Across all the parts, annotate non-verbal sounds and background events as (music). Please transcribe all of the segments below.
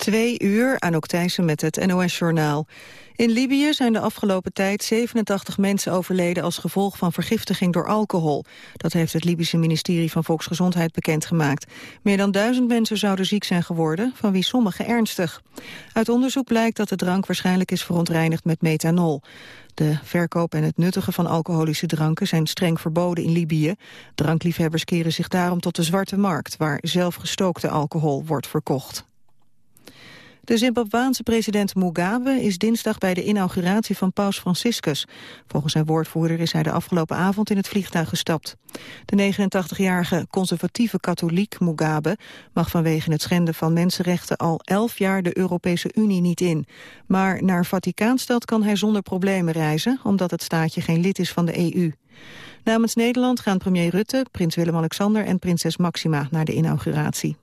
Twee uur, Anouk Thijssen met het NOS-journaal. In Libië zijn de afgelopen tijd 87 mensen overleden... als gevolg van vergiftiging door alcohol. Dat heeft het Libische ministerie van Volksgezondheid bekendgemaakt. Meer dan duizend mensen zouden ziek zijn geworden, van wie sommigen ernstig. Uit onderzoek blijkt dat de drank waarschijnlijk is verontreinigd met methanol. De verkoop en het nuttigen van alcoholische dranken zijn streng verboden in Libië. Drankliefhebbers keren zich daarom tot de zwarte markt... waar zelfgestookte alcohol wordt verkocht. De Zimbabwaanse president Mugabe is dinsdag bij de inauguratie van paus Franciscus. Volgens zijn woordvoerder is hij de afgelopen avond in het vliegtuig gestapt. De 89-jarige conservatieve katholiek Mugabe mag vanwege het schenden van mensenrechten al elf jaar de Europese Unie niet in. Maar naar Vaticaanstad kan hij zonder problemen reizen, omdat het staatje geen lid is van de EU. Namens Nederland gaan premier Rutte, prins Willem-Alexander en prinses Maxima naar de inauguratie.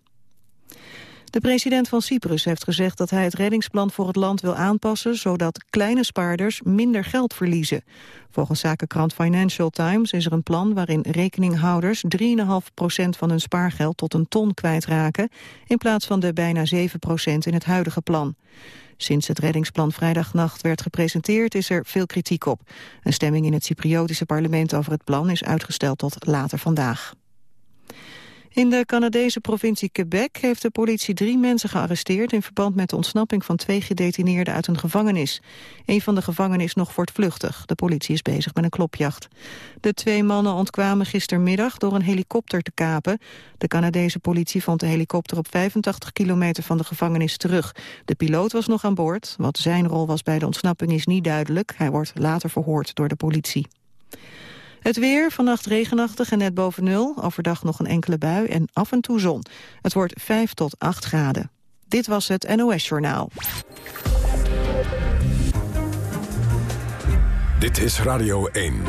De president van Cyprus heeft gezegd dat hij het reddingsplan voor het land wil aanpassen, zodat kleine spaarders minder geld verliezen. Volgens zakenkrant Financial Times is er een plan waarin rekeninghouders 3,5% van hun spaargeld tot een ton kwijtraken, in plaats van de bijna 7% in het huidige plan. Sinds het reddingsplan vrijdagnacht werd gepresenteerd is er veel kritiek op. Een stemming in het Cypriotische parlement over het plan is uitgesteld tot later vandaag. In de Canadese provincie Quebec heeft de politie drie mensen gearresteerd... in verband met de ontsnapping van twee gedetineerden uit een gevangenis. Een van de gevangenen is nog voortvluchtig. De politie is bezig met een klopjacht. De twee mannen ontkwamen gistermiddag door een helikopter te kapen. De Canadese politie vond de helikopter op 85 kilometer van de gevangenis terug. De piloot was nog aan boord. Wat zijn rol was bij de ontsnapping is niet duidelijk. Hij wordt later verhoord door de politie. Het weer, vannacht regenachtig en net boven nul. Overdag nog een enkele bui en af en toe zon. Het wordt 5 tot 8 graden. Dit was het NOS Journaal. Dit is Radio 1.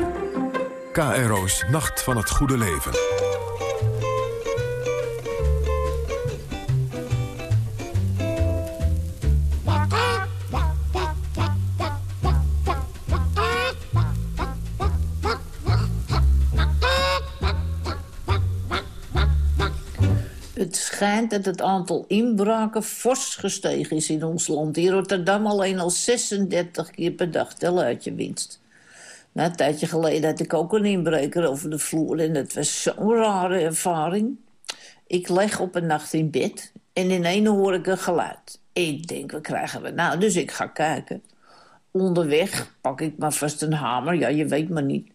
KRO's Nacht van het Goede Leven. Schijnt dat het aantal inbraken fors gestegen is in ons land. In Rotterdam alleen al 36 keer per dag. Tel uit je winst. Na een tijdje geleden had ik ook een inbreker over de vloer. En het was zo'n rare ervaring. Ik leg op een nacht in bed en in een hoor ik een geluid. Ik denk, wat krijgen we nou? Dus ik ga kijken. Onderweg pak ik maar vast een hamer. Ja, je weet maar niet.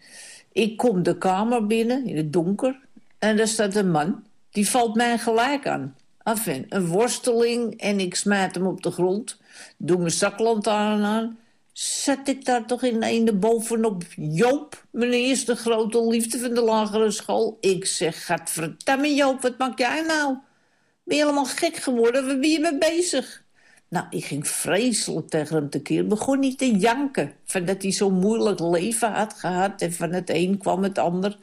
Ik kom de kamer binnen, in het donker. En daar staat een man die valt mij gelijk aan. Enfin, een worsteling en ik smijt hem op de grond. Doe mijn zaklantaarn aan. Zet ik daar toch in een bovenop Joop, mijn eerste grote liefde van de lagere school. Ik zeg, gadverdamme Joop, wat maak jij nou? Ben je helemaal gek geworden? Waar ben je mee bezig? Nou, ik ging vreselijk tegen hem tekeer. Begon niet te janken. Van dat hij zo'n moeilijk leven had gehad. En van het een kwam het ander.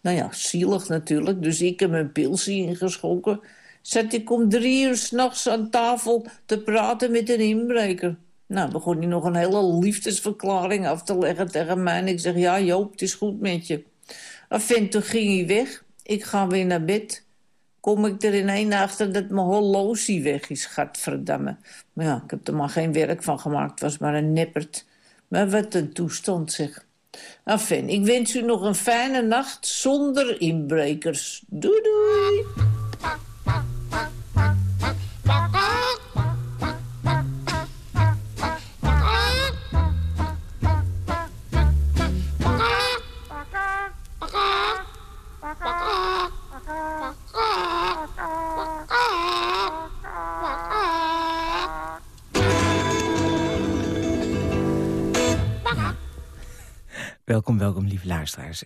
Nou ja, zielig natuurlijk. Dus ik heb een pilsje ingeschonken. Zet ik om drie uur s'nachts aan tafel te praten met een inbreker. Nou, begon hij nog een hele liefdesverklaring af te leggen tegen mij. En ik zeg, ja Joop, het is goed met je. En toen ging hij weg. Ik ga weer naar bed kom ik er in achter dat mijn horloge weg is, gadverdamme. Maar ja, ik heb er maar geen werk van gemaakt, was maar een neppert. Maar wat een toestand, zeg. Enfin, ik wens u nog een fijne nacht zonder inbrekers. Doei doei!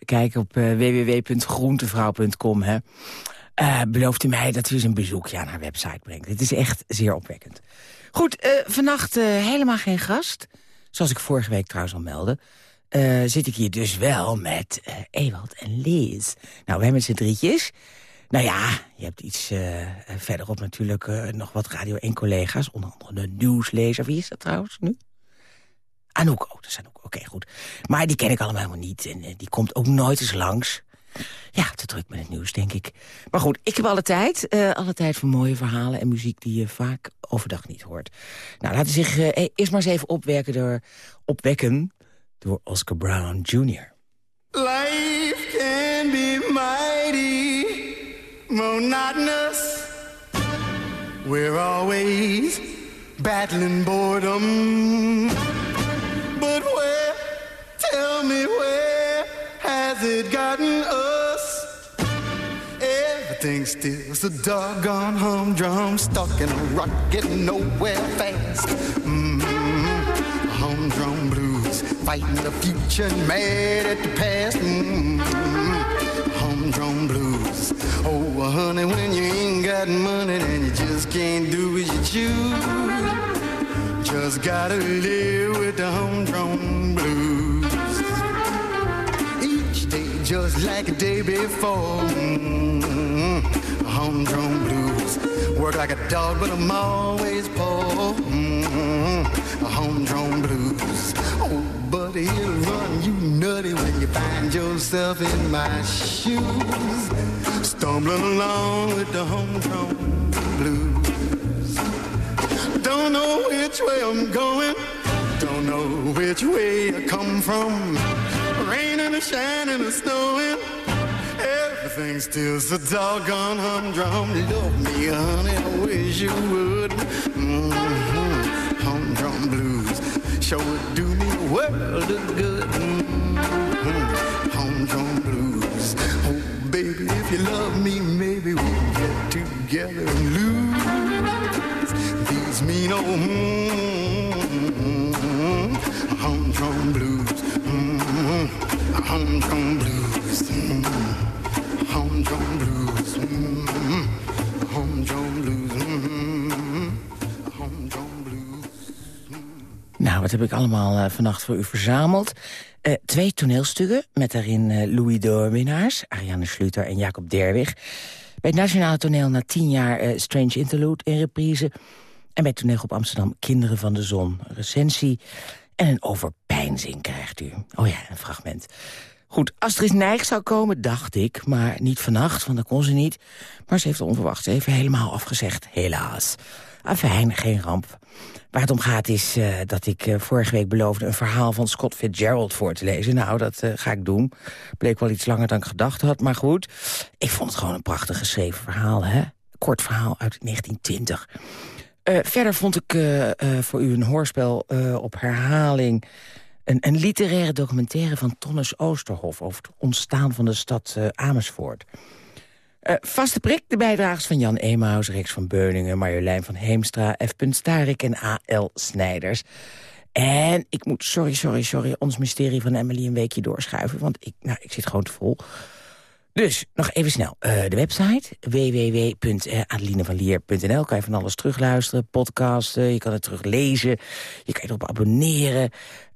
Kijk op uh, www.groentevrouw.com. Uh, belooft u mij dat u eens een bezoekje aan haar website brengt. Het is echt zeer opwekkend. Goed, uh, vannacht helemaal geen gast. Zoals ik vorige week trouwens al meldde. zit ik hier dus wel met Ewald en Liz. Nou, we hebben z'n drietjes. Nou ja, je hebt iets verderop natuurlijk nog wat Radio 1-collega's. Onder andere de nieuwslezer. Wie is dat trouwens nu? Anouk, oh, dat is Anouk. Oké, goed. Maar die ken ik allemaal helemaal niet. En uh, die komt ook nooit eens langs. Ja, te druk met het nieuws, denk ik. Maar goed, ik heb alle tijd. Uh, alle tijd voor mooie verhalen en muziek die je vaak overdag niet hoort. Nou, laten zich uh, eerst maar eens even opwekken door, opwekken door Oscar Brown Jr. Life can be mighty monotonous. We're always battling boredom. But where, tell me where has it gotten us? Everything still so doggone humdrum, stuck in a rut, getting nowhere fast. Mm -hmm. Humdrum blues, fighting the future, mad at the past. Mm -hmm. Humdrum blues. Oh, honey, when you ain't got money, then you just can't do as you choose. Just gotta live with the humdrum blues. Each day just like a day before. Mm -hmm. Humdrum blues. Work like a dog, but I'm always poor. Mm -hmm. Humdrum blues. Oh, buddy, it'll run you nutty when you find yourself in my shoes. Stumbling along with the humdrum blues. Don't know which way I'm going. Don't know which way I come from. Raining and shining and snowing. Everything's still so doggone humdrum. Love me, honey, I wish you would. Mm -hmm. Humdrum blues sure would do me a world of good. Mm -hmm. Humdrum blues. Oh, baby, if you love me, maybe we'll get together and lose mm -hmm. blues. Mm -hmm. Blues. Mm -hmm. Blues. Blues. Blues. Nou, wat heb ik allemaal uh, vannacht voor u verzameld? Uh, twee toneelstukken met daarin uh, Louis Doorwinnaars, Ariane Schluter en Jacob Derwig. Bij het Nationale Toneel na tien jaar Strange Interlude in reprise. En bij Toneelgroep Amsterdam Kinderen van de Zon. Recensie en een overpijnzing krijgt u. Oh ja, een fragment. Goed, Astrid Nijg zou komen, dacht ik, maar niet vannacht, want dat kon ze niet. Maar ze heeft onverwachts even helemaal afgezegd, helaas. Afijn, geen ramp. Waar het om gaat is uh, dat ik uh, vorige week beloofde... een verhaal van Scott Fitzgerald voor te lezen. Nou, dat uh, ga ik doen. Bleek wel iets langer dan ik gedacht had, maar goed. Ik vond het gewoon een prachtig geschreven verhaal, hè? Kort verhaal uit 1920. Verder vond ik voor u een hoorspel op herhaling... Een, een, literaire documentaire van Tonnes Oosterhof... over het ontstaan van de stad Amersfoort. Vaste prik, de bijdragers van Jan Emaus, Rex van Beuningen... Marjolein van Heemstra, F. Starik en A.L. Snijders. En ik moet, sorry, sorry, sorry, ons mysterie van Emily een weekje doorschuiven... want ik, nou, ik zit gewoon te vol. Dus, nog even snel. Uh, de website www.adelinevanlier.nl. Kan je van alles terugluisteren, podcasten, je kan het teruglezen. Je kan je erop abonneren.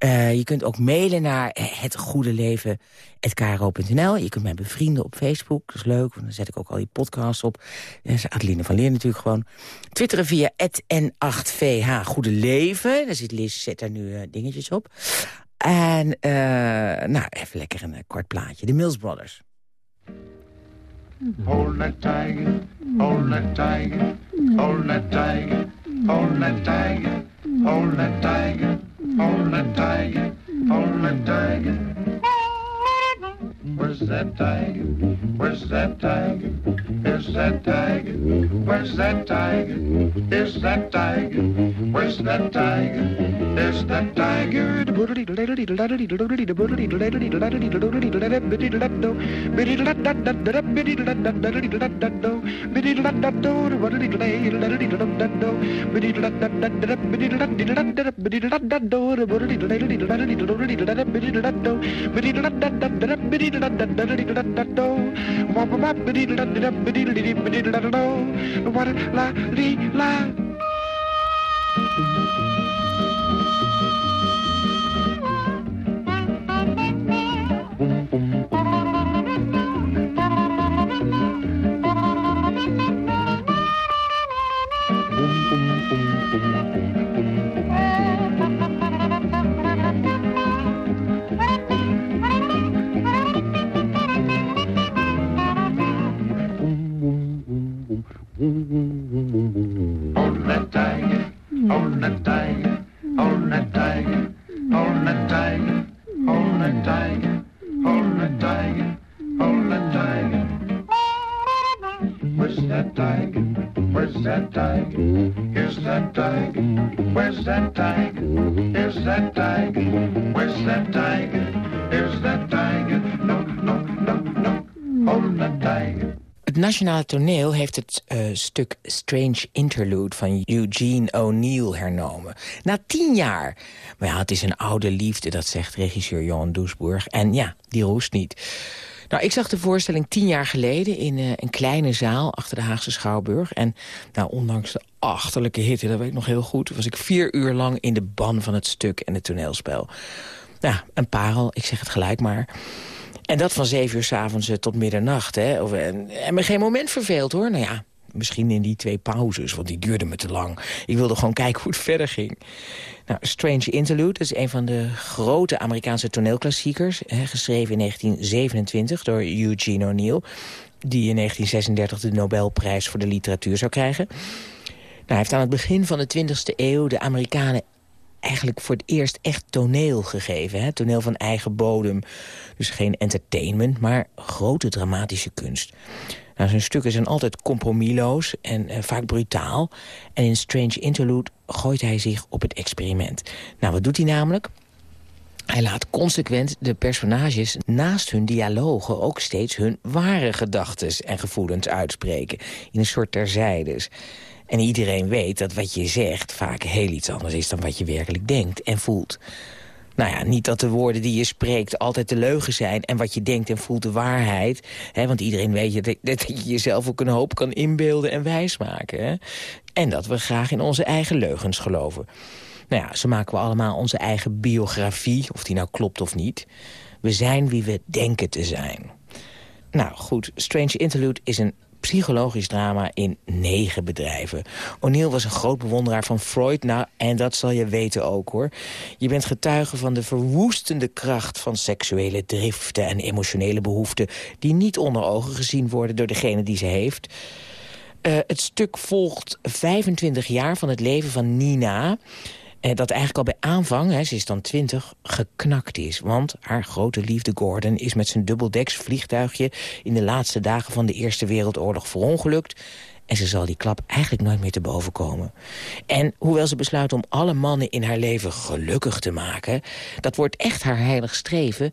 Uh, je kunt ook mailen naar hetgoedeleven.kro.nl. Je kunt mij bevrienden op Facebook, dat is leuk, want dan zet ik ook al die podcasts op. Dat is Adeline van Leer natuurlijk gewoon. Twitteren via n8vh Goede Leven. Daar zit Liz, zet daar nu dingetjes op. En, nou, even lekker een kort plaatje. De Mills Brothers. Hold that tiger, hold that tiger, hold that tiger, hold that tiger, hold that tiger, hold that tiger, hold that tiger. Where's that tiger? Where's that tiger? Is that tiger? Where's that tiger? Is that tiger? Where's that tiger? Is that tiger? la la la Nationale Toneel heeft het uh, stuk Strange Interlude van Eugene O'Neill hernomen. Na tien jaar. Maar ja, het is een oude liefde, dat zegt regisseur Johan Doesburg. En ja, die roest niet. Nou, ik zag de voorstelling tien jaar geleden in uh, een kleine zaal achter de Haagse Schouwburg. En nou, ondanks de achterlijke hitte, dat weet ik nog heel goed... was ik vier uur lang in de ban van het stuk en het toneelspel. Nou, een parel, ik zeg het gelijk maar... En dat van zeven uur s'avonds uh, tot middernacht. Hè? Of, en, en me geen moment verveeld, hoor. Nou ja, misschien in die twee pauzes, want die duurden me te lang. Ik wilde gewoon kijken hoe het (laughs) verder ging. Nou, Strange Interlude is een van de grote Amerikaanse toneelklassiekers... Hè, geschreven in 1927 door Eugene O'Neill... die in 1936 de Nobelprijs voor de literatuur zou krijgen. Nou, hij heeft aan het begin van de 20e eeuw de Amerikanen eigenlijk voor het eerst echt toneel gegeven. Hè? Toneel van eigen bodem. Dus geen entertainment, maar grote dramatische kunst. Nou, zijn stukken zijn altijd compromisloos en uh, vaak brutaal. En in Strange Interlude gooit hij zich op het experiment. Nou, wat doet hij namelijk? Hij laat consequent de personages naast hun dialogen... ook steeds hun ware gedachten en gevoelens uitspreken. In een soort terzijdes. En iedereen weet dat wat je zegt vaak heel iets anders is... dan wat je werkelijk denkt en voelt. Nou ja, niet dat de woorden die je spreekt altijd de leugen zijn... en wat je denkt en voelt de waarheid. Hè, want iedereen weet je dat, je jezelf ook een hoop kan inbeelden en wijsmaken. En dat we graag in onze eigen leugens geloven. Nou ja, zo maken we allemaal onze eigen biografie, of die nou klopt of niet. We zijn wie we denken te zijn. Nou goed, Strange Interlude is een psychologisch drama in negen bedrijven. O'Neill was een groot bewonderaar van Freud. Nou, en dat zal je weten ook, hoor. Je bent getuige van de verwoestende kracht van seksuele driften... en emotionele behoeften die niet onder ogen gezien worden door degene die ze heeft... Uh, het stuk volgt 25 jaar van het leven van Nina... Eh, dat eigenlijk al bij aanvang, hè, ze is dan twintig, geknakt is. Want haar grote liefde Gordon is met zijn dubbeldeks vliegtuigje... in de laatste dagen van de Eerste Wereldoorlog verongelukt... En ze zal die klap eigenlijk nooit meer te boven komen. En hoewel ze besluit om alle mannen in haar leven gelukkig te maken... dat wordt echt haar heilig streven...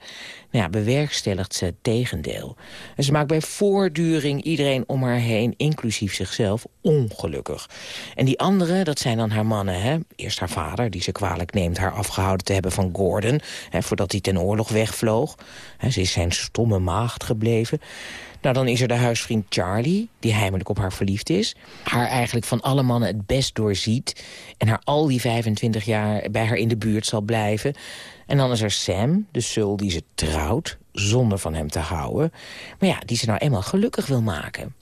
Nou ja, bewerkstelligt ze het tegendeel. En ze maakt bij voortduring iedereen om haar heen, inclusief zichzelf, ongelukkig. En die anderen, dat zijn dan haar mannen. Hè? Eerst haar vader, die ze kwalijk neemt haar afgehouden te hebben van Gordon... Hè, voordat hij ten oorlog wegvloog. Ze is zijn stomme maagd gebleven... Nou, dan is er de huisvriend Charlie, die heimelijk op haar verliefd is. Haar eigenlijk van alle mannen het best doorziet. En haar al die 25 jaar bij haar in de buurt zal blijven. En dan is er Sam, de sul die ze trouwt, zonder van hem te houden. Maar ja, die ze nou eenmaal gelukkig wil maken.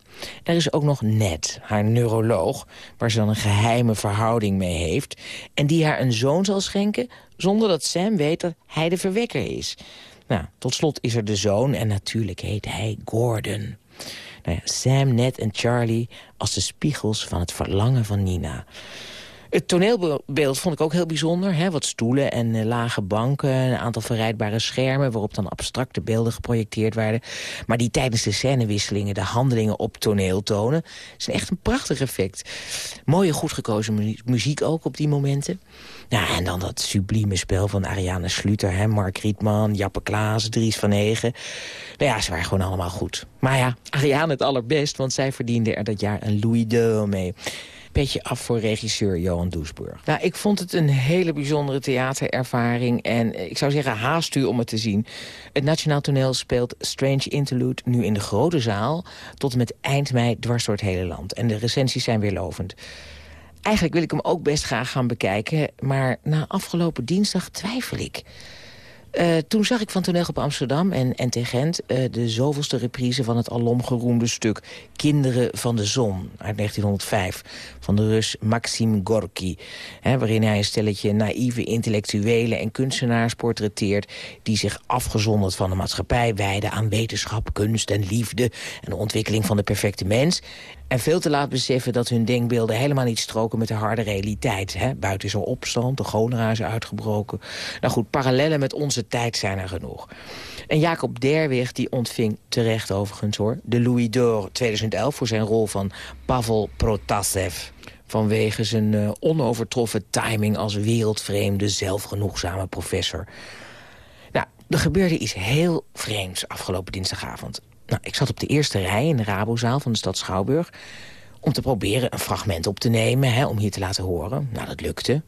Er is ook nog Ned, haar neuroloog, waar ze dan een geheime verhouding mee heeft... en die haar een zoon zal schenken zonder dat Sam weet dat hij de verwekker is. Nou, tot slot is er de zoon en natuurlijk heet hij Gordon. Nou Sam, Ned en Charlie als de spiegels van het verlangen van Nina. Het toneelbeeld vond ik ook heel bijzonder. Hè? Wat stoelen en uh, lage banken, een aantal verrijdbare schermen... waarop dan abstracte beelden geprojecteerd werden. Maar die tijdens de scènewisselingen de handelingen op toneel tonen... is echt een prachtig effect. Mooie, goed gekozen muziek ook op die momenten. Nou, en dan dat sublieme spel van Ariane Sluter, hè? Mark Rietman, Jappe Klaas, Dries van Hegen. Nou ja, ze waren gewoon allemaal goed. Maar ja, Ariane het allerbest, want zij verdiende er dat jaar een Louis d'Or mee petje af voor regisseur Johan Doesburg. Nou, ik vond het een hele bijzondere theaterervaring. En ik zou zeggen, haast u om het te zien. Het Nationaal Toneel speelt Strange Interlude nu in de grote zaal... tot en met eind mei dwars door het hele land. En de recensies zijn weer lovend. Eigenlijk wil ik hem ook best graag gaan bekijken... maar na afgelopen dinsdag twijfel ik... Uh, toen zag ik van Toneel op Amsterdam en, en te Gent... Uh, de zoveelste reprise van het alomgeroemde stuk... Kinderen van de Zon uit 1905 van de Rus Maxim Gorky. Hè, waarin hij een stelletje naïeve intellectuelen en kunstenaars portretteert... die zich afgezonderd van de maatschappij wijden aan wetenschap, kunst en liefde... en de ontwikkeling van de perfecte mens. En veel te laat beseffen dat hun denkbeelden helemaal niet stroken met de harde realiteit. Hè? Buiten is er opstand, de cholera is uitgebroken. Nou goed, parallellen met onze tijd zijn er genoeg. En Jacob Derwig die ontving terecht overigens hoor... de Louis d'Or 2011 voor zijn rol van Pavel Protasev vanwege zijn uh, onovertroffen timing als wereldvreemde, zelfgenoegzame professor. Nou, er gebeurde iets heel vreemds afgelopen dinsdagavond. Nou, ik zat op de eerste rij in de Rabozaal van de stad Schouwburg... om te proberen een fragment op te nemen, hè, om hier te laten horen. Nou, dat lukte.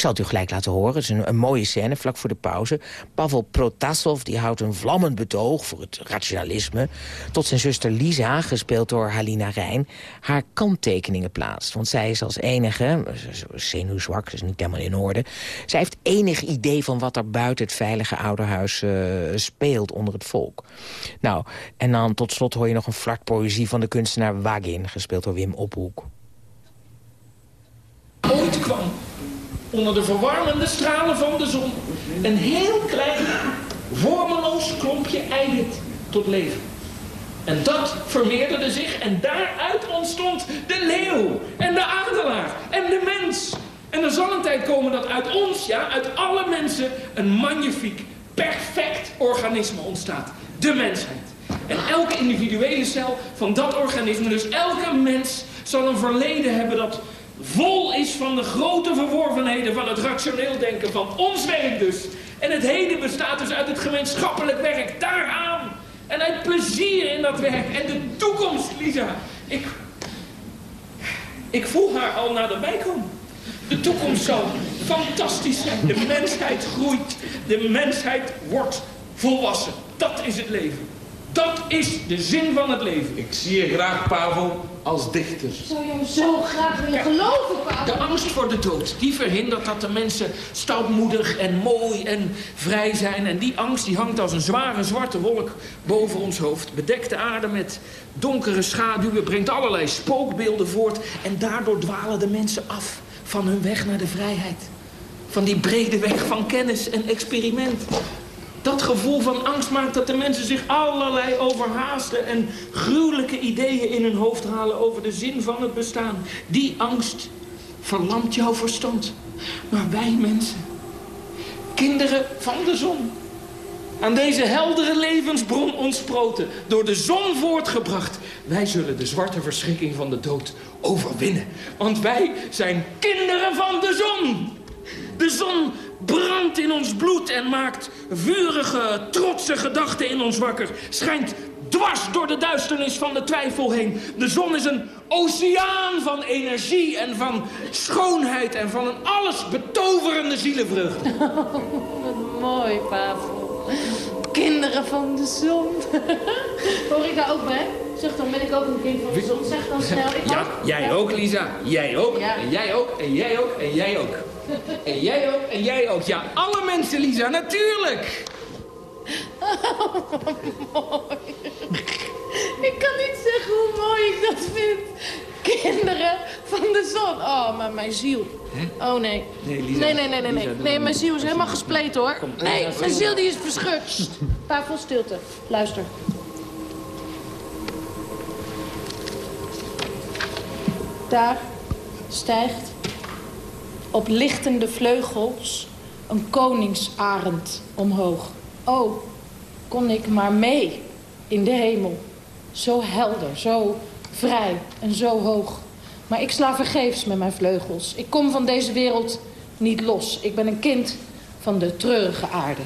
Ik zal het u gelijk laten horen. Het is een, mooie scène, vlak voor de pauze. Pavel Protasov die houdt een vlammend betoog voor het rationalisme... tot zijn zuster Lisa, gespeeld door Halina Rijn... haar kanttekeningen plaatst. Want zij is als enige, zenuwzwak, is niet helemaal in orde... zij heeft enig idee van wat er buiten het veilige ouderhuis uh, speelt onder het volk. Nou, en dan tot slot hoor je nog een vlak poëzie van de kunstenaar Wagin... gespeeld door Wim Ophoek. Ooit kwam onder de verwarmende stralen van de zon een heel klein, vormeloos klompje eiwit tot leven. En dat vermeerderde zich en daaruit ontstond de leeuw en de adelaar en de mens. En er zal een tijd komen dat uit ons, ja, uit alle mensen, een magnifiek, perfect organisme ontstaat. De mensheid. En elke individuele cel van dat organisme, dus elke mens, zal een verleden hebben dat vol is van de grote verworvenheden van het rationeel denken van ons werk dus. En het heden bestaat dus uit het gemeenschappelijk werk daaraan. En uit plezier in dat werk. En de toekomst, Lisa. Ik, ik voel haar al naderbij komen. De toekomst zal fantastisch zijn. De mensheid groeit. De mensheid wordt volwassen. Dat is het leven. Dat is de zin van het leven. Ik zie je graag, Pavel, als dichter. Ik zou jou zo graag willen geloven, Pavel. De angst voor de dood, die verhindert dat de mensen stoutmoedig en mooi en vrij zijn. En die angst die hangt als een zware zwarte wolk boven ons hoofd. Bedekt de aarde met donkere schaduwen, brengt allerlei spookbeelden voort. En daardoor dwalen de mensen af van hun weg naar de vrijheid. Van die brede weg van kennis en experiment. Dat gevoel van angst maakt dat de mensen zich allerlei overhaaste en gruwelijke ideeën in hun hoofd halen over de zin van het bestaan. Die angst verlamt jouw verstand. Maar wij mensen, kinderen van de zon, aan deze heldere levensbron ontsproten, door de zon voortgebracht, wij zullen de zwarte verschrikking van de dood overwinnen. Want wij zijn kinderen van de zon. De zon brandt in ons bloed en maakt vurige, trotse gedachten in ons wakker. Schijnt dwars door de duisternis van de twijfel heen. De zon is een oceaan van energie en van schoonheid en van een alles betoverende zielenvreugde. Oh, (laughs) wat mooi, Pavel. Kinderen van de zon. (laughs) Hoor ik daar ook bij? Zeg dan, ben ik ook een kind van de zon. Zeg dan snel, ik Ja, ook. jij ook, Lisa. Jij ook. Ja. En jij ook. En jij ook. En jij ook. En jij ook. En jij ook. Ja, alle mensen, Lisa. Natuurlijk. (laughs) Ik kan niet zeggen hoe mooi ik dat vind. Kinderen van de zon. Oh, maar mijn ziel. Oh, nee. Nee, Lisa. Nee, nee, nee, nee. Nee, Lisa, nee mijn ziel is helemaal gespleten, hoor. Nee, Lisa, mijn ziel die is verscheurd. Sst, Pavel, stilte. Luister. Daar stijgt op lichtende vleugels een koningsarend omhoog. Oh, kon ik maar mee in de hemel. Zo helder, zo vrij en zo hoog. Maar ik sla vergeefs met mijn vleugels. Ik kom van deze wereld niet los. Ik ben een kind van de treurige aarde.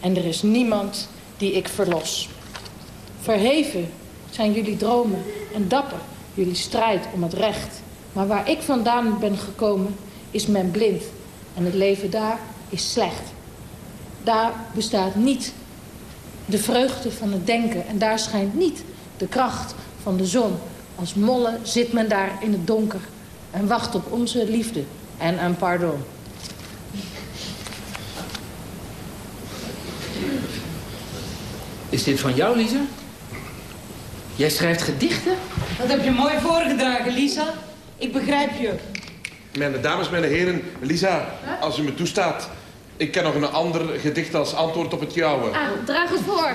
En er is niemand die ik verlos. Verheven zijn jullie dromen en dapper jullie strijd om het recht. Maar waar ik vandaan ben gekomen is men blind. En het leven daar is slecht. Daar bestaat niet de vreugde van het denken. En daar schijnt niet de kracht van de zon. Als molle zit men daar in het donker en wacht op onze liefde en een pardon. Is dit van jou, Lisa? Jij schrijft gedichten? Dat heb je mooi voorgedragen, Lisa. Ik begrijp je. Mijn dames, mijn heren, Lisa, als u me toestaat. Ik ken nog een ander gedicht als antwoord op het jouwe. Ah, draag het voor.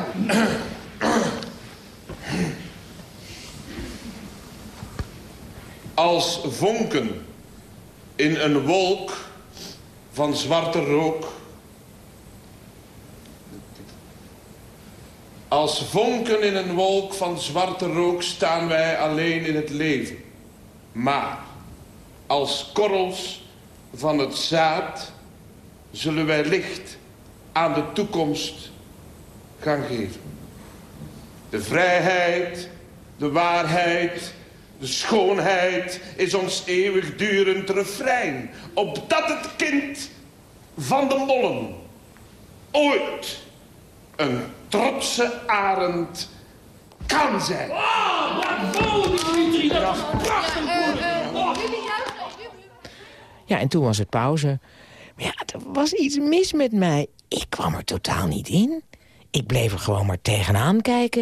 Als vonken in een wolk van zwarte rook. Als vonken in een wolk van zwarte rook staan wij alleen in het leven. Maar als korrels van het zaad zullen wij licht aan de toekomst gaan geven. De vrijheid, de waarheid, de schoonheid is ons eeuwigdurend refrein. Opdat het kind van de mollen ooit een trotse arend kan zijn. Oh, bravo, Dimitri, dat is prachtig. Ja, en toen was het pauze. Maar ja, er was iets mis met mij. Ik kwam er totaal niet in. Ik bleef er gewoon maar tegenaan kijken.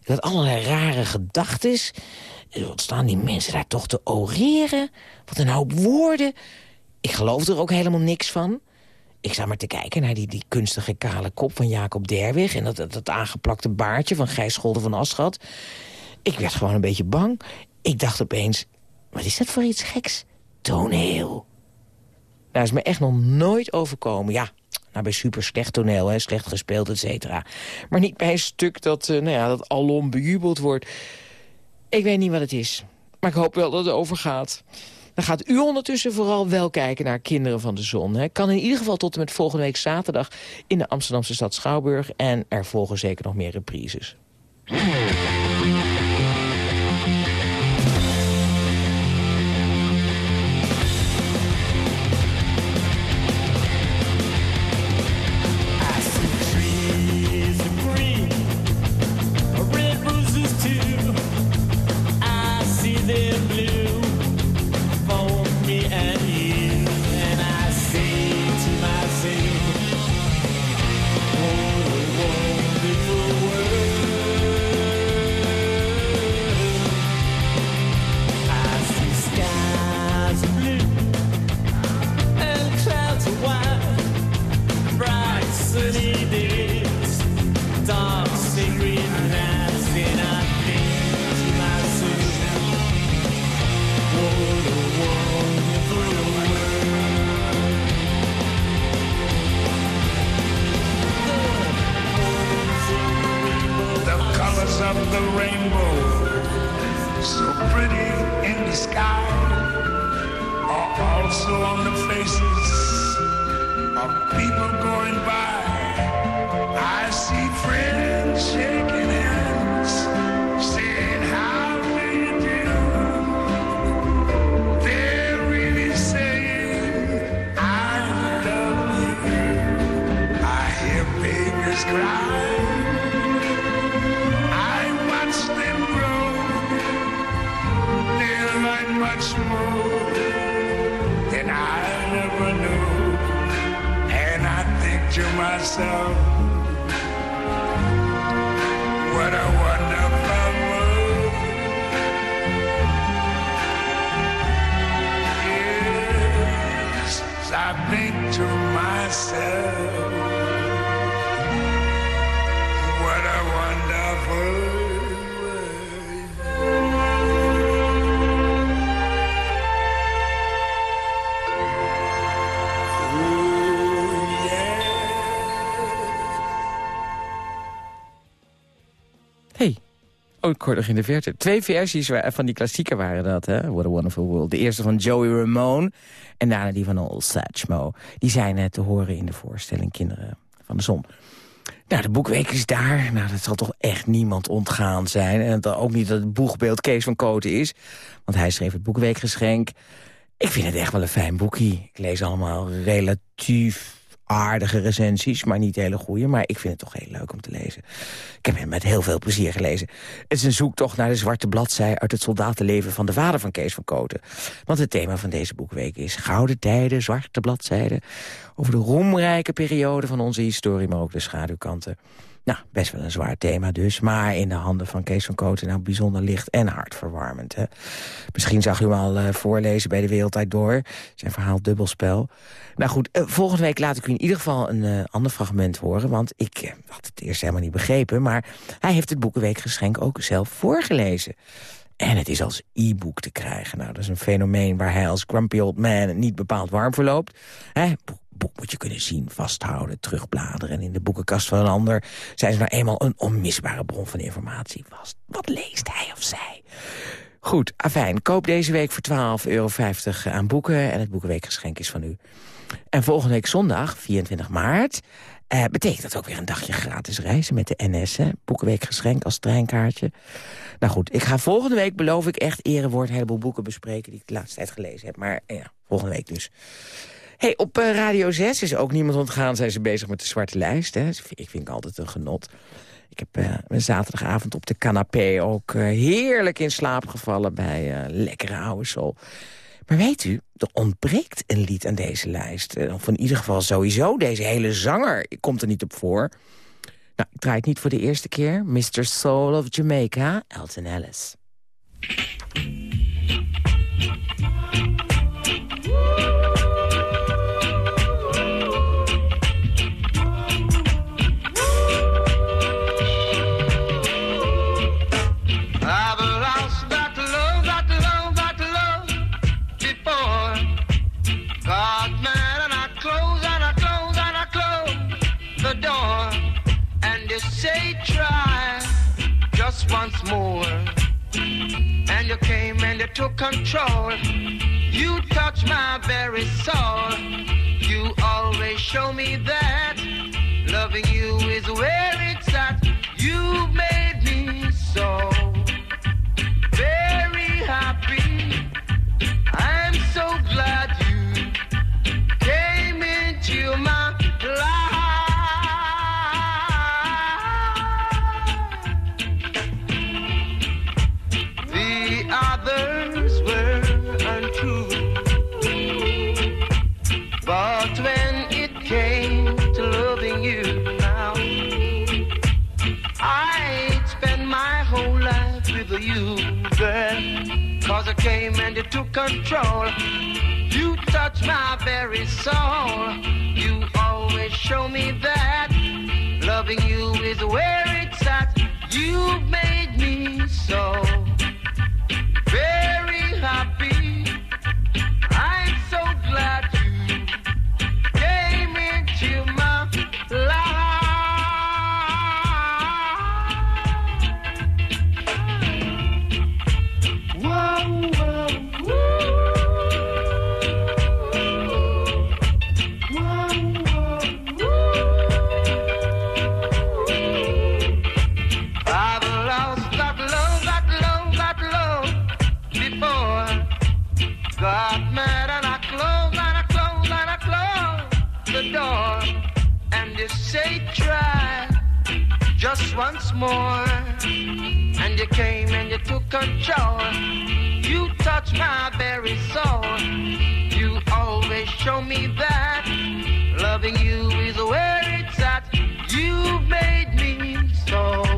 Ik had allerlei rare gedachten. Wat staan die mensen daar toch te oreren? Wat een hoop woorden. Ik geloofde er ook helemaal niks van. Ik zat maar te kijken naar die, die kunstige kale kop van Jacob Derwig... en dat, dat, dat aangeplakte baardje van Gijs Scholder van Aschat. Ik werd gewoon een beetje bang. Ik dacht opeens, wat is dat voor iets geks? Toneel. Daar is me echt nog nooit overkomen. Ja, nou bij super slecht toneel, hè, slecht gespeeld, et cetera. Maar niet bij een stuk dat, uh, nou ja, dat alom bejubeld wordt. Ik weet niet wat het is. Maar ik hoop wel dat het overgaat. Dan gaat u ondertussen vooral wel kijken naar Kinderen van de Zon. Hè. Kan in ieder geval tot en met volgende week zaterdag... in de Amsterdamse stad Schouwburg. En er volgen zeker nog meer reprises. Hoorde in de verte. Twee versies van die klassieker waren dat, hè? What a Wonderful World. De eerste van Joey Ramone en daarna die van Old Satchmo. Die zijn uh, te horen in de voorstelling Kinderen van de Zon. Nou, de boekweek is daar. Nou, dat zal toch echt niemand ontgaan zijn. En ook niet dat het boegbeeld Kees van Koten is. Want hij schreef het boekweekgeschenk. Ik vind het echt wel een fijn boekie. Ik lees allemaal relatief aardige recensies, maar niet hele goede. Maar ik vind het toch heel leuk om te lezen. Ik heb hem met heel veel plezier gelezen. Het is een zoektocht naar de zwarte bladzij... uit het soldatenleven van de vader van Kees van Koten. Want het thema van deze boekweek is... Gouden tijden, zwarte bladzijden... over de roemrijke periode van onze historie... maar ook de schaduwkanten. Nou, best wel een zwaar thema dus. Maar in de handen van Kees van Kooten nou bijzonder licht en hartverwarmend. Hè? Misschien zag u hem al uh, voorlezen bij de Wereldtijd Door. Zijn verhaal Dubbelspel. Nou goed, uh, volgende week laat ik u in ieder geval een uh, ander fragment horen. Want ik had het eerst helemaal niet begrepen. Maar hij heeft het Boekenweekgeschenk ook zelf voorgelezen. En het is als e-book te krijgen. Nou, dat is een fenomeen waar hij als grumpy old man niet bepaald warm verloopt. Hè, boek moet je kunnen zien, vasthouden, terugbladeren. En in de boekenkast van een ander zijn ze nou eenmaal een onmisbare bron van informatie. Wat, leest hij of zij? Goed, afijn, koop deze week voor 12,50 euro aan boeken... en het Boekenweekgeschenk is van u. En volgende week zondag, 24 maart... Eh, betekent dat ook weer een dagje gratis reizen met de NS. Hè? Boekenweekgeschenk als treinkaartje. Nou goed, ik ga volgende week, beloof ik, echt erewoord... een heleboel boeken bespreken die ik de laatste tijd gelezen heb. Maar ja, volgende week dus. Hey, op uh, Radio 6 is ook niemand ontgaan. Zijn ze bezig met de zwarte lijst. Hè? Ik vind het altijd een genot. Ik heb uh, een zaterdagavond op de canapé ook uh, heerlijk in slaap gevallen... bij lekkere oude soul. Maar weet u, er ontbreekt een lied aan deze lijst. Of in ieder geval sowieso, deze hele zanger komt er niet op voor. Nou, ik draai het niet voor de eerste keer. Mr. Soul of Jamaica, Elton Ellis. Once more. And you came and you took control. You touched my very soul. You always show me that loving you is where it's at. You made me so you control. You touch my very soul. You always show me that loving you is where it's at. You made me so And you came and you took control. You touched my very soul. You always show me that loving you is where it's at. You made me so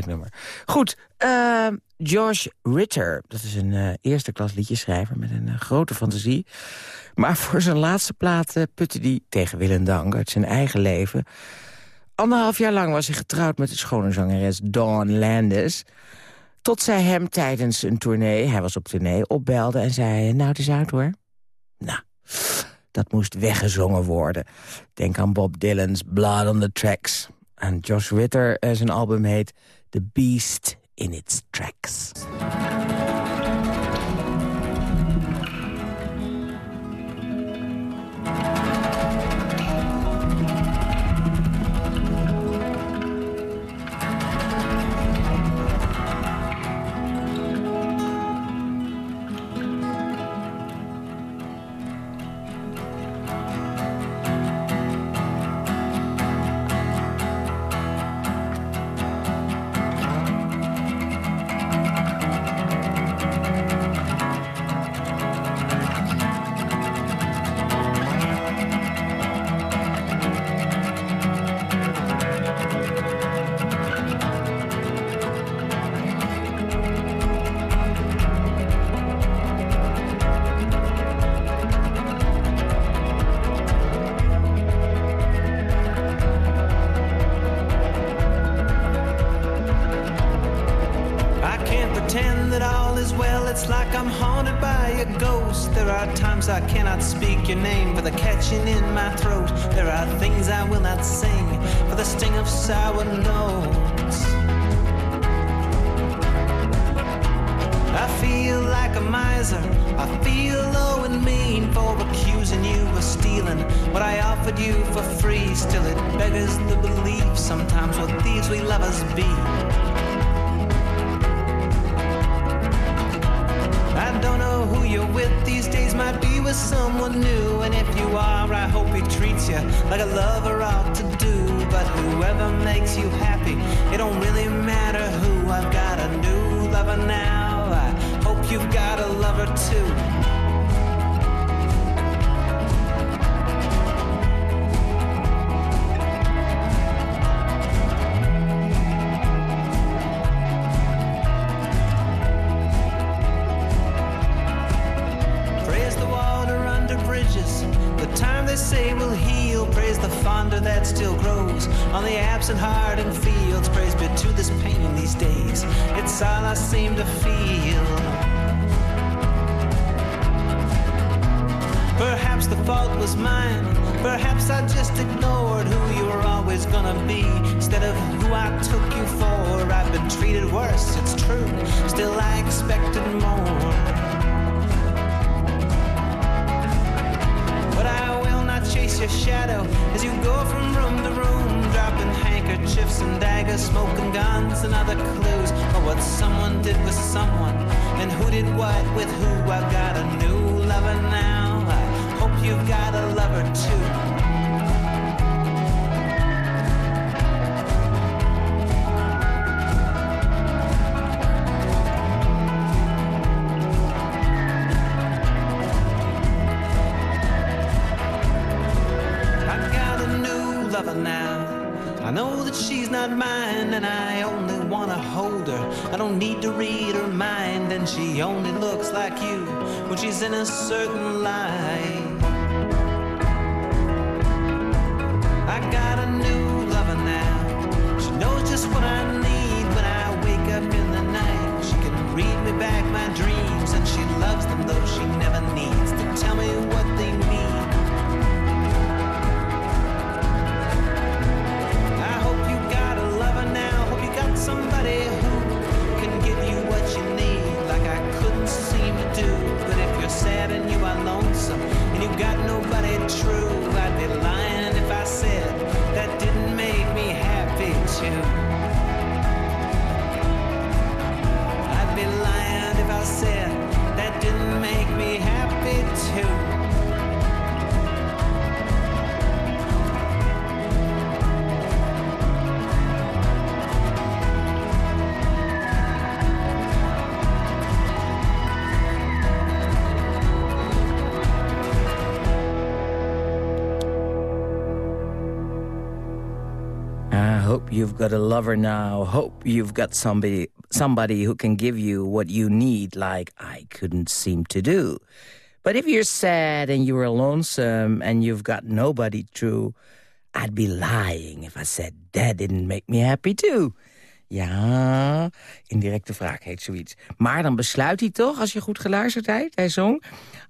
Nummer. Goed, uh, Josh Ritter. Dat is een uh, eerste klas liedjeschrijver met een uh, grote fantasie. Maar voor zijn laatste plaat putte hij tegen Willem Dank uit zijn eigen leven. Anderhalf jaar lang was hij getrouwd met de schone zangeres Dawn Landis. Tot zij hem tijdens een tournee, hij was op tournee, opbelde en zei... Nou, het is uit hoor. Nou, dat moest weggezongen worden. Denk aan Bob Dylan's Blood on the Tracks. En Josh Ritter, eh, zijn album heet The Beast in Its Tracks. Speak your name for the catching in my throat. There are things I will not sing for the sting of sour notes. I feel like a miser. I feel low and mean for accusing you of stealing what I offered you for free. Still, it beggars the belief sometimes what thieves we lovers be. I don't know who you're with these might be with someone new. And if you are, I hope he treats you like a lover ought to do. But whoever makes you happy, it don't really matter who. I've got a new lover now. I hope you've got a lover too. Shadow as you go from room to room, dropping handkerchiefs and daggers, smoking guns and other clues of what someone did with someone and who did what with who. I've got a new lover now. I hope you've got a lover too. She's not mine, and I only wanna hold her. I don't need to read her mind, and she only looks like you when she's in a certain light. You've got a lover now. Hope you've got somebody somebody who can give you what you need like I couldn't seem to do. But if you're sad and you're lonesome and you've got nobody true, I'd be lying if I said that didn't make me happy too. Ja, indirecte vraag heet zoiets. Maar dan besluit hij toch, als je goed geluisterd hebt, hij zong...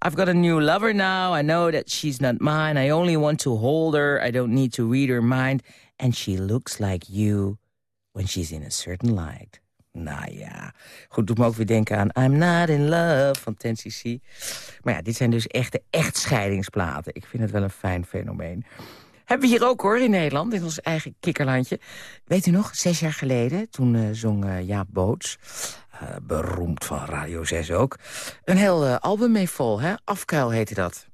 I've got a new lover now, I know that she's not mine... I only want to hold her, I don't need to read her mind... and she looks like you when she's in a certain light. Nou ja, goed, doet me ook weer denken aan I'm Not In Love van 10cc. Maar ja, dit zijn dus echte echtscheidingsplaten. Ik vind het wel een fijn fenomeen. Hebben we hier ook hoor in Nederland, in ons eigen kikkerlandje. Weet u nog, zes jaar geleden, toen uh, zong uh, Jaap Boots... Uh, beroemd van Radio 6 ook... een heel album mee vol, hè? Afkuil heette dat.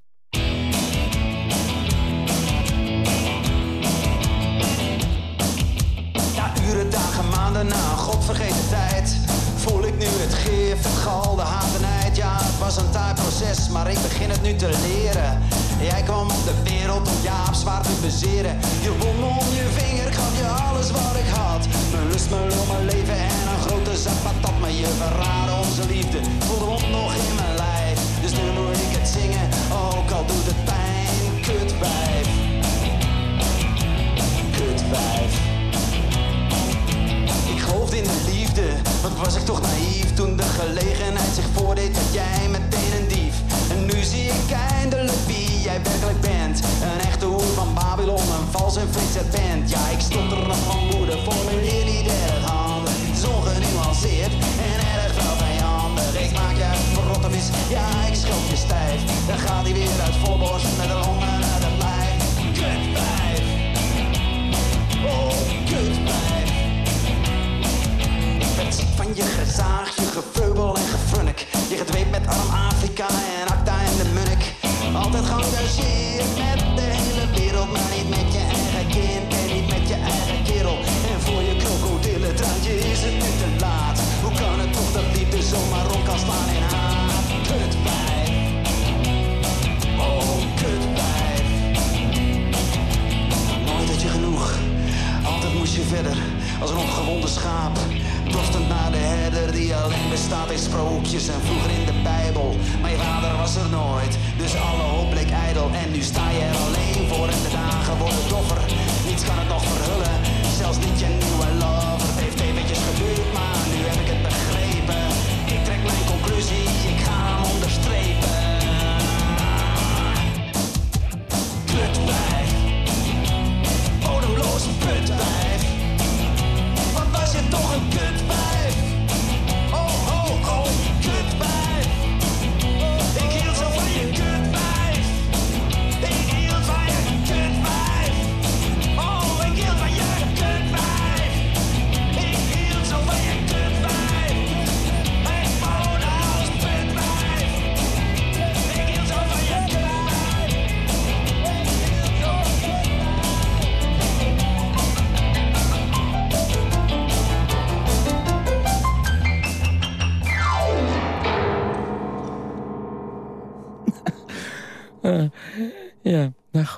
Maanden na godvergeten tijd. Voel ik nu het gif, het gal, de haat en nijd Ja, het was een taai proces, maar ik begin het nu te leren. Jij kwam op de wereld om Jaap zwaar te bezeren. Je won me om je vinger, gaf je alles wat ik had. Mijn lust, mijn lul, mijn leven en een grote zak. Patat Maar je verraadde onze liefde, voelde ons nog in mijn lijf. Dus nu moet ik het zingen, ook al doet het pijn. Kutwijf. Ik Hoofd in de liefde. Wat was ik toch naïef toen de gelegenheid zich voordeed dat jij meteen een dief. En nu zie ik eindelijk wie jij werkelijk bent. Een echte hoer van Babylon, een vals en flits bent. Ja, ik stond er nog van woede, formuleer niet erg handig. Het is ongenuanceerd en erg wel vijandig. Ik maak je verrotte vis, ja, ik schop je stijl.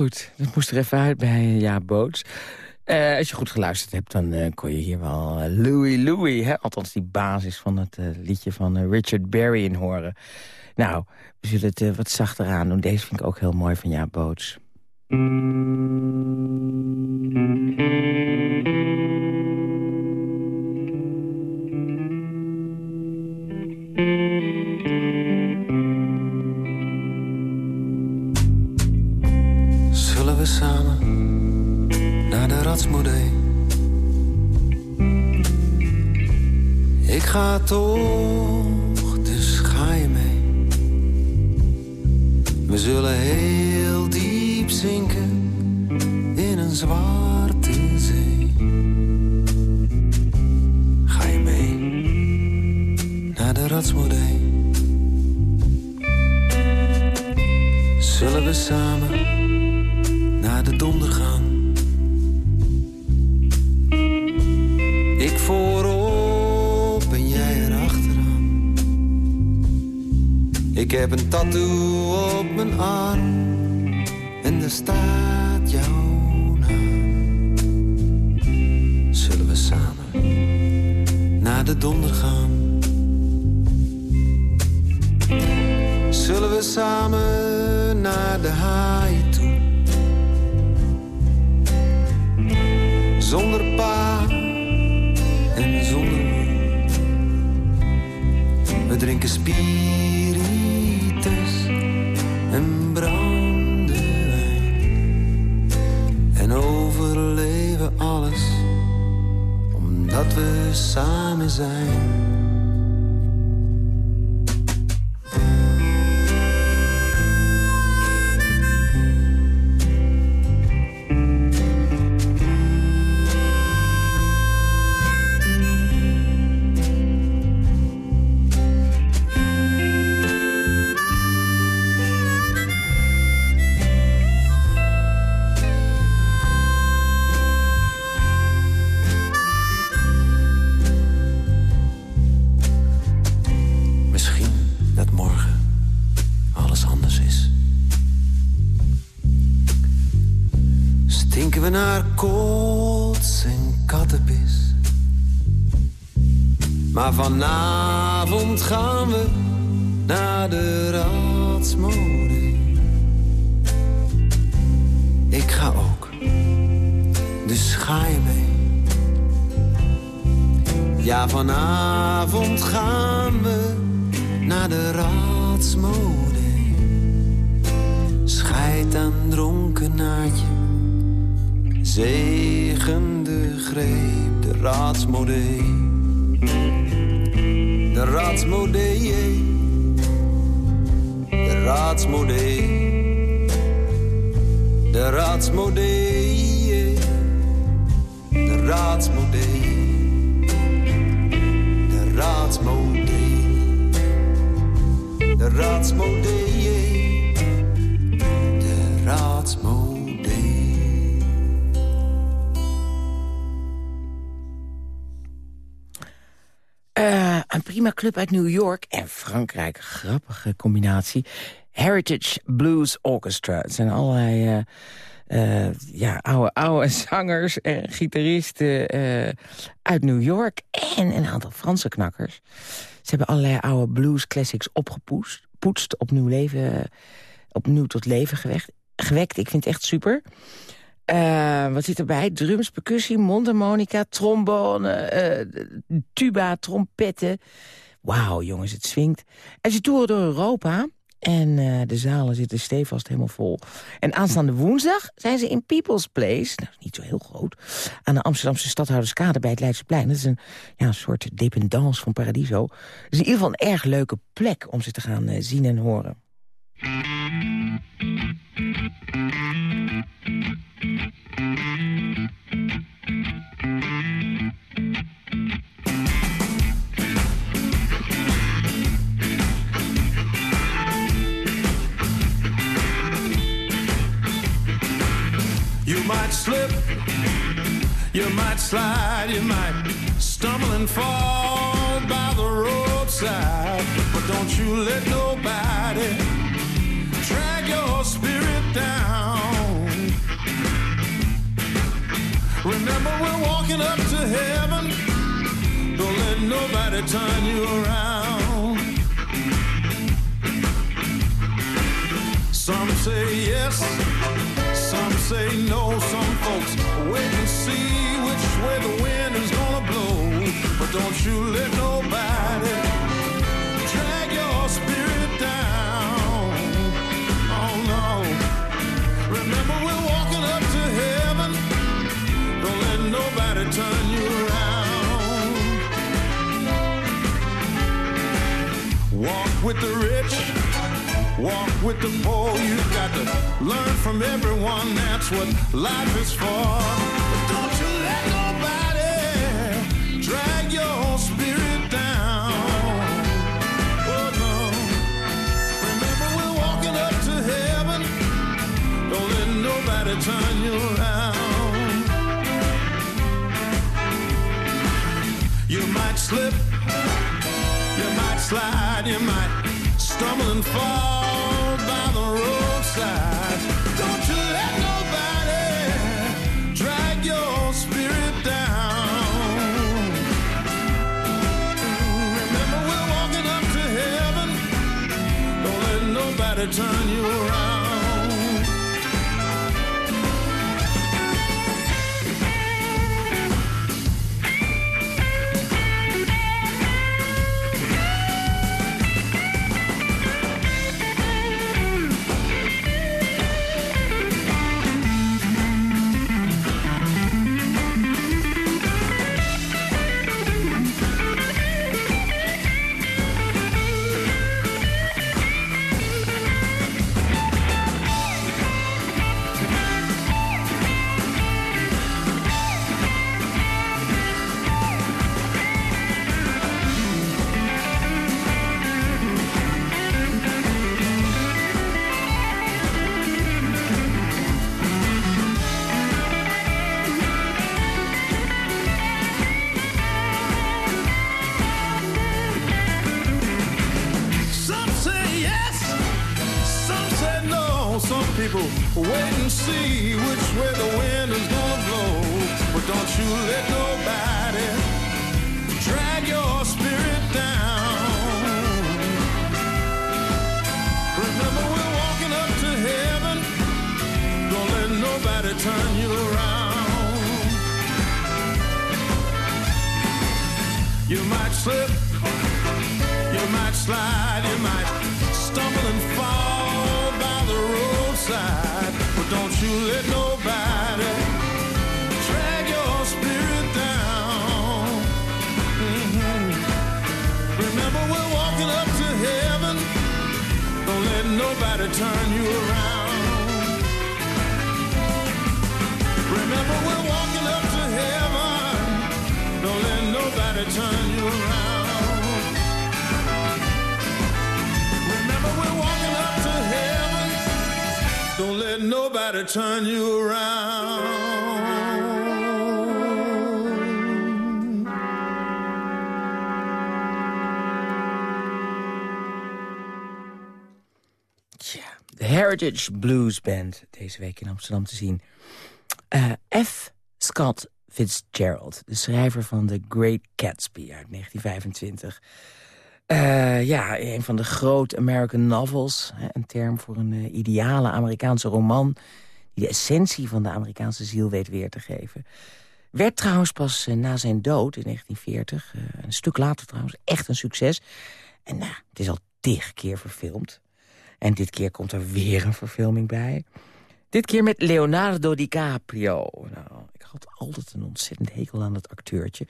goed, dat moest er even uit bij Ja Boots. Eh, als je goed geluisterd hebt, dan eh, kon je hier wel eh, Louie Louie... Hè? althans die basis van het liedje van Richard Berry in horen. Nou, we zullen het wat zachter aan doen. Deze vind ik ook heel mooi van Ja Boots. Ik ga toch, dus ga je mee. We zullen heel diep zinken in een zwarte zee. Ga je mee naar de Ratsmodee? Zullen we samen naar de donder gaan? Ik heb een tattoo op mijn arm en daar staat jouw naam. Zullen we samen naar de donder gaan? Zullen we samen naar de haai toe? Zonder pa en zonder moe. We drinken spier dat we samen zijn. Uit New York en Frankrijk. Grappige combinatie. Heritage Blues Orchestra. Het zijn allerlei eh, eh, ja, oude, oude (laughs) zangers en gitaristen eh, uit New York. En een aantal Franse knakkers. Ze hebben allerlei oude blues classics opgepoetst. Poetst, opnieuw, leven, opnieuw tot leven gewekt. gewekt. Ik vind het echt super. Wat zit erbij? Drums, percussie, mondharmonica, trombone, tuba, trompetten. Wauw, jongens, het swingt. En ze toeren door Europa. En uh, de zalen zitten stevast helemaal vol. En aanstaande woensdag zijn ze in People's Place... nou, niet zo heel groot... aan de Amsterdamse stadhouderskade bij het Leidseplein. Dat is een, ja, soort dependance van Paradiso. Het is in ieder geval een erg leuke plek om ze te gaan uh, zien en horen. Slip, you might slide, you might stumble and fall by the roadside. But don't you let nobody drag your spirit down. Remember, we're walking up to heaven. Don't let nobody turn you around. Some say yes, say no. Some folks wait and see which way the wind is gonna blow. But don't you let nobody drag your spirit down. Oh no. Remember, we're walking up to heaven. Don't let nobody turn you around. Walk with the rich walk with the poor. You've got to learn from everyone. That's what life is for. But don't you let nobody drag your spirit down. Oh no. Remember, we're walking up to heaven. Don't let nobody turn you around. You might slip. You might slide. You might stumble and fall nobody turn you around. Wait and see which way the wind is gonna blow. But don't you let nobody drag your spirit down. Remember, we're walking up to heaven. Don't let nobody turn you around. You might slip nobody turn you around. Remember, we're walking up to heaven. Don't let nobody turn you around. Remember, we're walking up to heaven. Don't let nobody turn you around. Heritage Blues Band, deze week in Amsterdam te zien. Eh, F. Scott Fitzgerald, de schrijver van The Great Gatsby uit 1925. Eh, ja, een van de grote American novels. Een term voor een eh, ideale Amerikaanse roman... die de essentie van de Amerikaanse ziel weet weer te geven. Werd trouwens pas na zijn dood in 1940, een stuk later trouwens, echt een succes. En nou, het is al tig keer verfilmd. En dit keer komt er weer een verfilming bij. Dit keer met Leonardo DiCaprio. Nou, ik had altijd een ontzettend hekel aan dat acteurtje.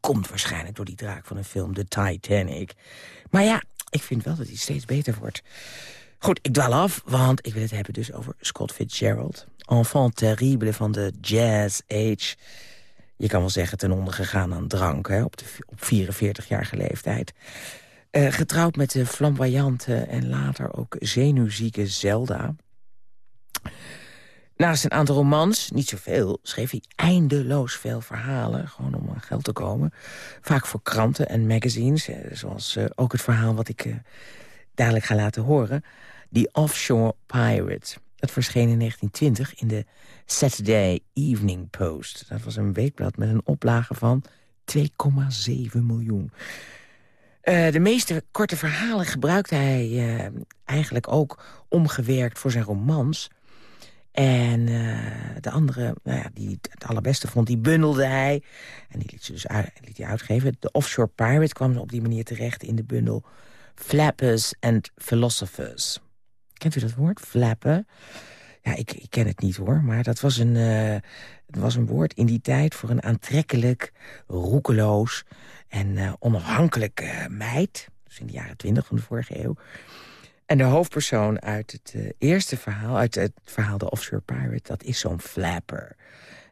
Komt waarschijnlijk door die draak van een film, The Titanic. Maar ja, ik vind wel dat hij steeds beter wordt. Goed, ik dwaal af, want ik wil het hebben dus over Scott Fitzgerald. Enfant terrible van de jazz age. Je kan wel zeggen ten onder gegaan aan drank, hè, op, de, op 44-jarige leeftijd. Uh, getrouwd met de flamboyante en later ook zenuwzieke Zelda. Naast een aantal romans, niet zoveel, schreef hij eindeloos veel verhalen. Gewoon om aan geld te komen. Vaak voor kranten en magazines. Eh, zoals uh, ook het verhaal wat ik dadelijk ga laten horen. The Offshore Pirate. Dat verscheen in 1920 in de Saturday Evening Post. Dat was een weekblad met een oplage van 2,7 miljoen. Uh, de meeste korte verhalen gebruikte hij uh, eigenlijk ook omgewerkt voor zijn romans. En uh, de andere, nou ja, die het allerbeste vond, die bundelde hij. En die liet, ze dus uit, liet uitgeven. De Offshore Pirate kwam op die manier terecht in de bundel Flappers and Philosophers. Kent u dat woord, flappen? Ja, ik, ik ken het niet hoor, maar dat was een, het was een woord in die tijd... voor een aantrekkelijk, roekeloos en uh, onafhankelijk uh, meid. Dus in de jaren twintig van de vorige eeuw. En de hoofdpersoon uit het uh, eerste verhaal, uit het verhaal de Offshore Pirate... dat is zo'n flapper.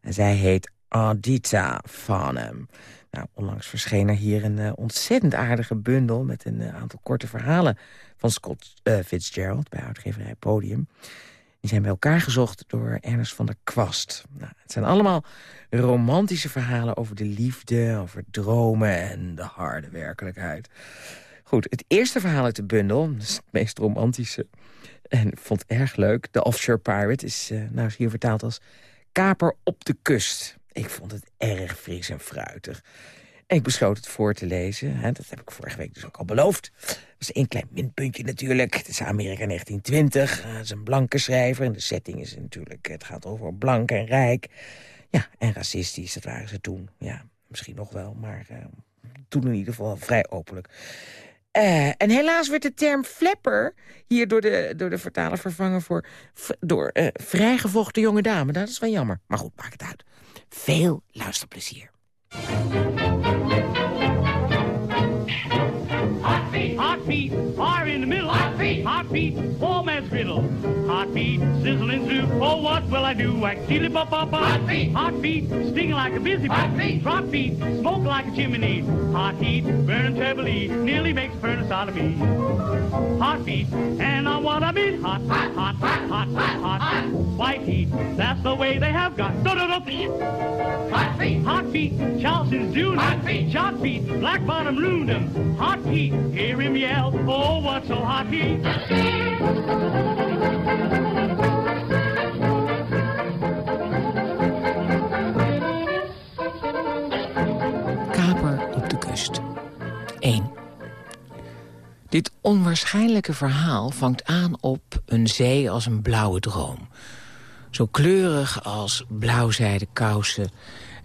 En zij heet Adita Farnham. Nou, onlangs verscheen er hier een ontzettend aardige bundel... met een aantal korte verhalen van Scott Fitzgerald... bij uitgeverij Podium. Die zijn bij elkaar gezocht door Ernest van der Kwast. Nou, het zijn allemaal romantische verhalen over de liefde, over dromen en de harde werkelijkheid. Goed, het eerste verhaal uit de bundel, het meest romantische... en vond het erg leuk, de Offshore Pirate... is uh, nou is hier vertaald als kaper op de kust. Ik vond het erg fris en fruitig. Ik besloot het voor te lezen. Hè, dat heb ik vorige week dus ook al beloofd. Dat is één klein minpuntje natuurlijk. Het is Amerika 1920. Het is een blanke schrijver. En de setting is natuurlijk... Het gaat over blank en rijk. Ja, en racistisch. Dat waren ze toen. Ja, misschien nog wel. Maar uh, toen in ieder geval vrij openlijk. Uh, en helaas werd de term flapper hier door de, door de vertaler vervangen voor door vrijgevochten jonge dame. Dat is wel jammer. Maar goed, maak het uit. Veel luisterplezier. are in the middle. Hot feet, hot feet, warm as griddle. Hot feet, sizzling through. Oh, what will I do? Whack chili pop Hot hot feet, stinging like a busy bee. Hot feet, drop feet, smoke like a chimney. Hot heat, burning trebly, nearly makes a furnace out of me. Hot feet, and I wanna be hot, hot, hot, hot, hot, hot, hot. White heat, that's the way they have got. Do do do. Hot feet, hot feet, Charleston's June. Hot feet, shot feet, black bottom ruined. Hot feet, hear him yell. Oh, what's so hot heat. Kaper op de kust. 1. Dit onwaarschijnlijke verhaal vangt aan op een zee als een blauwe droom. Zo kleurig als blauwzijde kousen...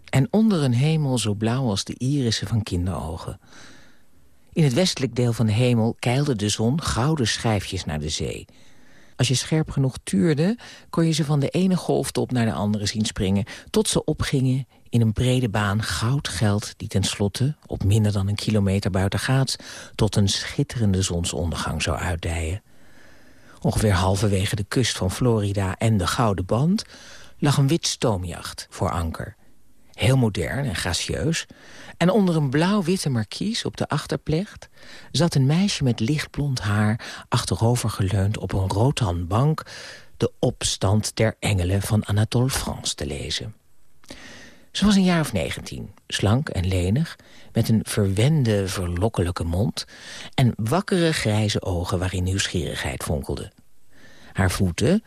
en onder een hemel zo blauw als de irissen van kinderogen... In het westelijk deel van de hemel keilde de zon gouden schijfjes naar de zee. Als je scherp genoeg tuurde, kon je ze van de ene golftop naar de andere zien springen... tot ze opgingen in een brede baan goudgeld die tenslotte... op minder dan een kilometer buiten gaats... tot een schitterende zonsondergang zou uitdijen. Ongeveer halverwege de kust van Florida en de Gouden Band... lag een wit stoomjacht voor anker. Heel modern en gracieus. En onder een blauw-witte markies op de achterplecht... zat een meisje met lichtblond haar... achterover geleund op een rotan bank... de opstand der engelen van Anatole France te lezen. Ze was een jaar of negentien, slank en lenig... met een verwende, verlokkelijke mond... en wakkere grijze ogen waarin nieuwsgierigheid fonkelde. Haar voeten,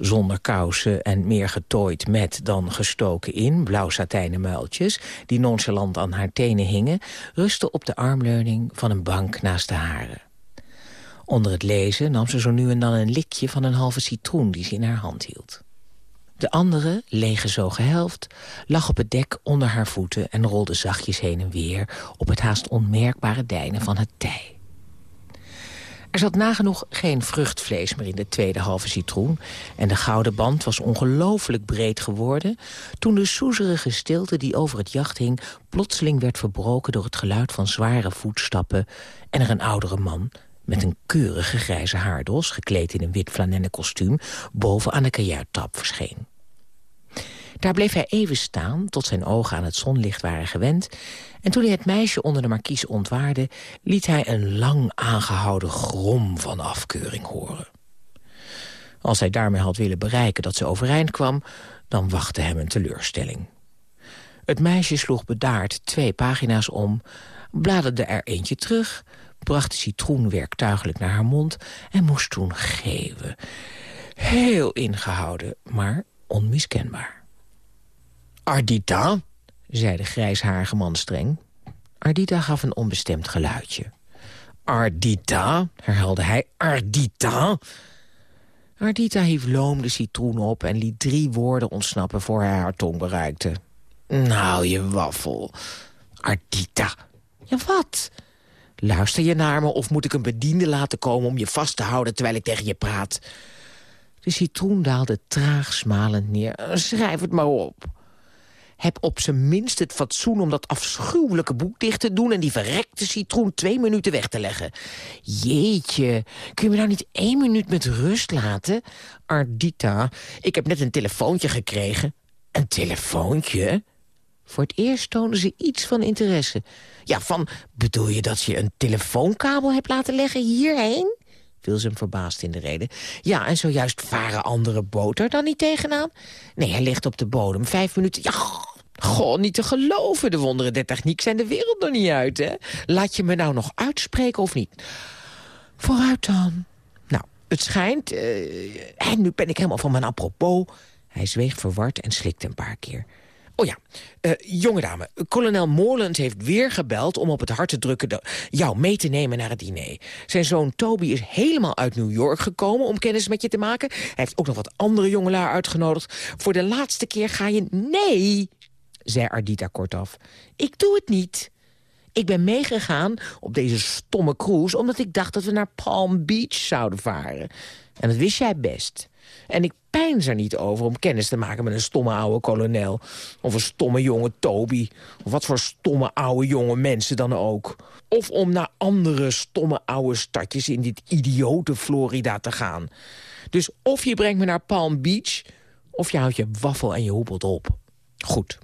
zonder kousen en meer getooid met dan gestoken in... blauw satijnen muiltjes, die nonchalant aan haar tenen hingen... rustten op de armleuning van een bank naast de hare. Onder het lezen nam ze zo nu en dan een likje van een halve citroen... die ze in haar hand hield. De andere, leeggezogen helft, lag op het dek onder haar voeten... en rolde zachtjes heen en weer op het haast onmerkbare dijnen van het tij. Er zat nagenoeg geen vruchtvlees meer in de tweede halve citroen... en de gouden band was ongelooflijk breed geworden... toen de soezerige stilte die over het jacht hing... plotseling werd verbroken door het geluid van zware voetstappen... en er een oudere man met een keurige grijze haardos... gekleed in een wit flanellen kostuum... boven aan de kajuittap verscheen. Daar bleef hij even staan, tot zijn ogen aan het zonlicht waren gewend... en toen hij het meisje onder de markies ontwaarde... liet hij een lang aangehouden grom van afkeuring horen. Als hij daarmee had willen bereiken dat ze overeind kwam... dan wachtte hem een teleurstelling. Het meisje sloeg bedaard twee pagina's om... bladerde er eentje terug, bracht de citroen werktuigelijk naar haar mond... en moest toen geven. Heel ingehouden, maar onmiskenbaar. Ardita, zei de grijsharige man streng. Ardita gaf een onbestemd geluidje. Ardita, herhaalde hij, Ardita. Ardita hief loom de citroen op en liet drie woorden ontsnappen voor hij haar tong bereikte. Nou, je waffel. Ardita. Ja, wat? Luister je naar me of moet ik een bediende laten komen om je vast te houden terwijl ik tegen je praat? De citroen daalde traag smalend neer. Schrijf het maar op. Heb op zijn minst het fatsoen om dat afschuwelijke boek dicht te doen... en die verrekte citroen twee minuten weg te leggen. Jeetje, kun je me nou niet één minuut met rust laten? Ardita, ik heb net een telefoontje gekregen. Een telefoontje? Voor het eerst toonde ze iets van interesse. Ja, van, bedoel je dat je een telefoonkabel hebt laten leggen hierheen? Viel ze hem verbaasd in de reden. Ja, en zojuist varen andere boter dan niet tegenaan? Nee, hij ligt op de bodem. Vijf minuten... Ja, goh, niet te geloven. De wonderen der techniek zijn de wereld nog niet uit, hè? Laat je me nou nog uitspreken of niet? Vooruit dan. Nou, het schijnt... Uh, en nu ben ik helemaal van mijn apropos... Hij zweeg verward en slikte een paar keer. Oh ja, uh, jonge dame, kolonel Moorland heeft weer gebeld... om op het hart te drukken jou mee te nemen naar het diner. Zijn zoon Toby is helemaal uit New York gekomen om kennis met je te maken. Hij heeft ook nog wat andere jongelui uitgenodigd. Voor de laatste keer ga je... Nee, zei Ardita kortaf. Ik doe het niet. Ik ben meegegaan op deze stomme cruise... omdat ik dacht dat we naar Palm Beach zouden varen. En dat wist jij best. En ik pijns er niet over om kennis te maken met een stomme oude kolonel. Of een stomme jonge Toby. Of wat voor stomme oude jonge mensen dan ook. Of om naar andere stomme oude stadjes in dit idiote Florida te gaan. Dus of je brengt me naar Palm Beach... of je houdt je waffel en je hoepelt op. Goed,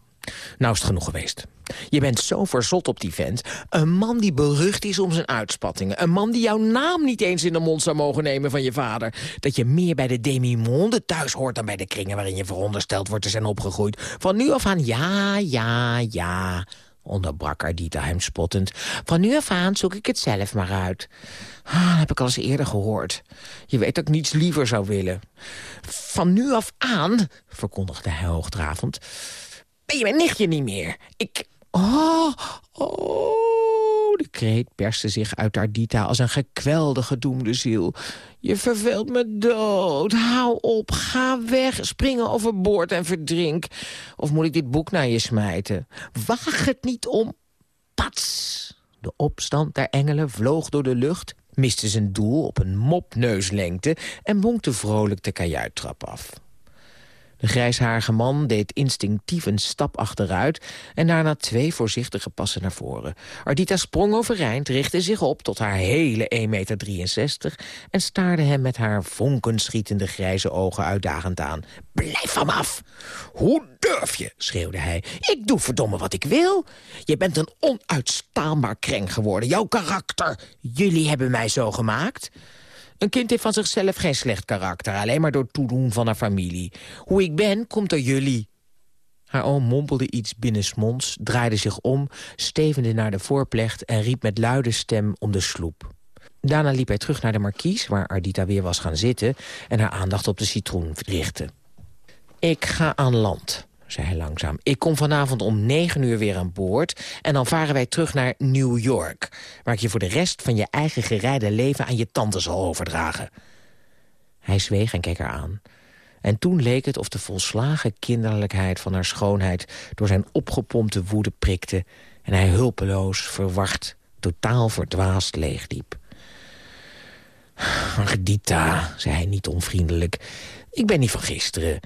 nou is het genoeg geweest. Je bent zo verzot op die vent. Een man die berucht is om zijn uitspattingen. Een man die jouw naam niet eens in de mond zou mogen nemen van je vader. Dat je meer bij de demi-monde thuis hoort dan bij de kringen... waarin je verondersteld wordt te zijn opgegroeid. Van nu af aan ja, ja, ja onderbrak Ardita hem spottend. Van nu af aan zoek ik het zelf maar uit. Ah, dat heb ik al eens eerder gehoord. Je weet dat ik niets liever zou willen. Van nu af aan, verkondigde hij hoogdravend... ben je mijn nichtje niet meer. Ik, Oh, oh, de kreet perste zich uit Ardita als een gekwelde gedoemde ziel. Je verveelt me dood. Hou op, ga weg, spring overboord en verdrink. Of moet ik dit boek naar je smijten? Waag het niet om... Pats! De opstand der engelen vloog door de lucht, miste zijn doel op een mopneuslengte... en bonkte vrolijk de kajuittrap af. De grijsharige man deed instinctief een stap achteruit... en daarna twee voorzichtige passen naar voren. Ardita sprong overeind, richtte zich op tot haar hele 1,63 meter... en staarde hem met haar vonkenschietende grijze ogen uitdagend aan. Blijf van af! Hoe durf je, schreeuwde hij. Ik doe verdomme wat ik wil. Je bent een onuitstaanbaar kreng geworden. Jouw karakter. Jullie hebben mij zo gemaakt. Een kind heeft van zichzelf geen slecht karakter... alleen maar door toedoen van haar familie. Hoe ik ben, komt door jullie. Haar oom mompelde iets binnensmonds, draaide zich om... stevende naar de voorplecht en riep met luide stem om de sloep. Daarna liep hij terug naar de markies, waar Ardita weer was gaan zitten... en haar aandacht op de citroen richtte. Ik ga aan land, zei hij langzaam. Ik kom vanavond om negen uur weer aan boord... en dan varen wij terug naar New York... waar ik je voor de rest van je eigen gerijde leven aan je tante zal overdragen. Hij zweeg en keek haar aan. En toen leek het of de volslagen kinderlijkheid van haar schoonheid... door zijn opgepompte woede prikte... en hij hulpeloos, verward, totaal verdwaasd leegdiep. Ardita, zei hij niet onvriendelijk, ik ben niet van gisteren...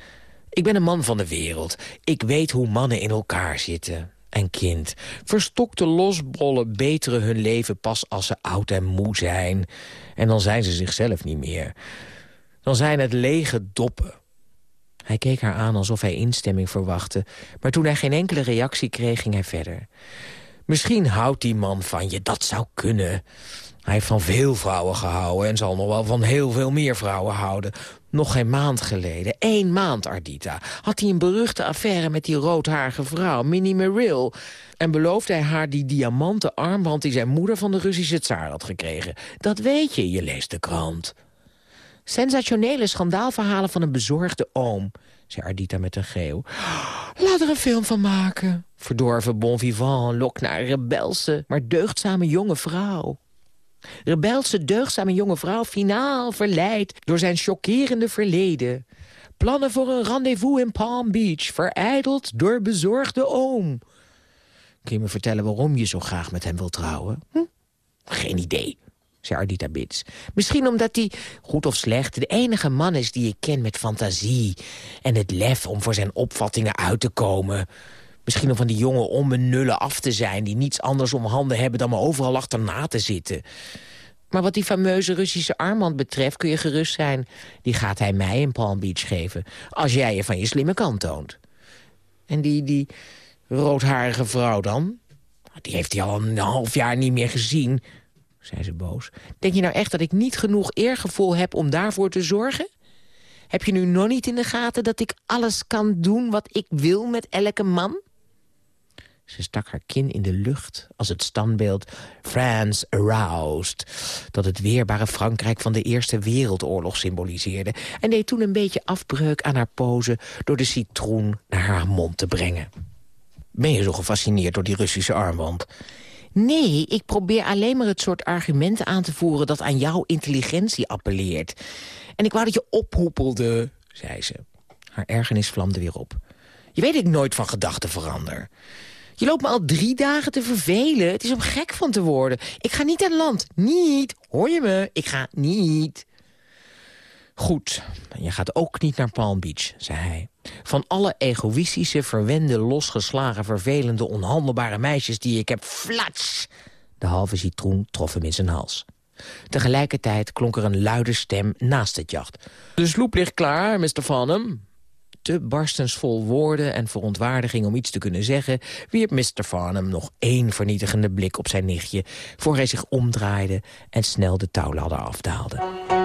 Ik ben een man van de wereld. Ik weet hoe mannen in elkaar zitten. En kind, verstokte losbollen beteren hun leven pas als ze oud en moe zijn. En dan zijn ze zichzelf niet meer. Dan zijn het lege doppen. Hij keek haar aan alsof hij instemming verwachtte. Maar toen hij geen enkele reactie kreeg, ging hij verder. Misschien houdt die man van je, dat zou kunnen. Hij heeft van veel vrouwen gehouden en zal nog wel van heel veel meer vrouwen houden. Nog geen maand geleden, één maand, Ardita, had hij een beruchte affaire met die roodharige vrouw, Minnie Merrill. En beloofde hij haar die diamanten armband die zijn moeder van de Russische tsaar had gekregen. Dat weet je, je leest de krant. Sensationele schandaalverhalen van een bezorgde oom, zei Ardita met een geeuw. Laat er een film van maken. Verdorven bon vivant lokt naar een rebelse, maar deugdzame jonge vrouw. Rebelse, deugdzame jonge vrouw finaal verleid door zijn chockerende verleden. Plannen voor een rendezvous in Palm Beach, verijdeld door bezorgde oom. Kun je me vertellen waarom je zo graag met hem wilt trouwen? Hm? Geen idee, zei Ardita Bits. Misschien omdat hij, goed of slecht, de enige man is die ik ken met fantasie... en het lef om voor zijn opvattingen uit te komen... Misschien om van die jonge onbenullen af te zijn... die niets anders om handen hebben dan me overal achterna te zitten. Maar wat die fameuze Russische armband betreft kun je gerust zijn. Die gaat hij mij in Palm Beach geven. Als jij je van je slimme kant toont. En die, die roodharige vrouw dan? Die heeft hij al een half jaar niet meer gezien, zei ze boos. Denk je nou echt dat ik niet genoeg eergevoel heb om daarvoor te zorgen? Heb je nu nog niet in de gaten dat ik alles kan doen wat ik wil met elke man? Ze stak haar kin in de lucht als het standbeeld France Aroused... dat het weerbare Frankrijk van de Eerste Wereldoorlog symboliseerde... en deed toen een beetje afbreuk aan haar pose... door de citroen naar haar mond te brengen. Ben je zo gefascineerd door die Russische armband? Nee, ik probeer alleen maar het soort argumenten aan te voeren... dat aan jouw intelligentie appelleert. En ik wou dat je ophoepelde, zei ze. Haar ergernis vlamde weer op. Je weet ik nooit van gedachten verander. Je loopt me al drie dagen te vervelen. Het is om gek van te worden. Ik ga niet aan land. Niet. Hoor je me? Ik ga niet. Goed, je gaat ook niet naar Palm Beach, zei hij. Van alle egoïstische, verwende, losgeslagen, vervelende, onhandelbare meisjes die ik heb, flats! De halve citroen trof hem in zijn hals. Tegelijkertijd klonk er een luide stem naast het jacht. De sloep ligt klaar, Mr. Farnham te barstensvol woorden en verontwaardiging om iets te kunnen zeggen... wierp Mr. Farnham nog één vernietigende blik op zijn nichtje... voor hij zich omdraaide en snel de touwladder afdaalde.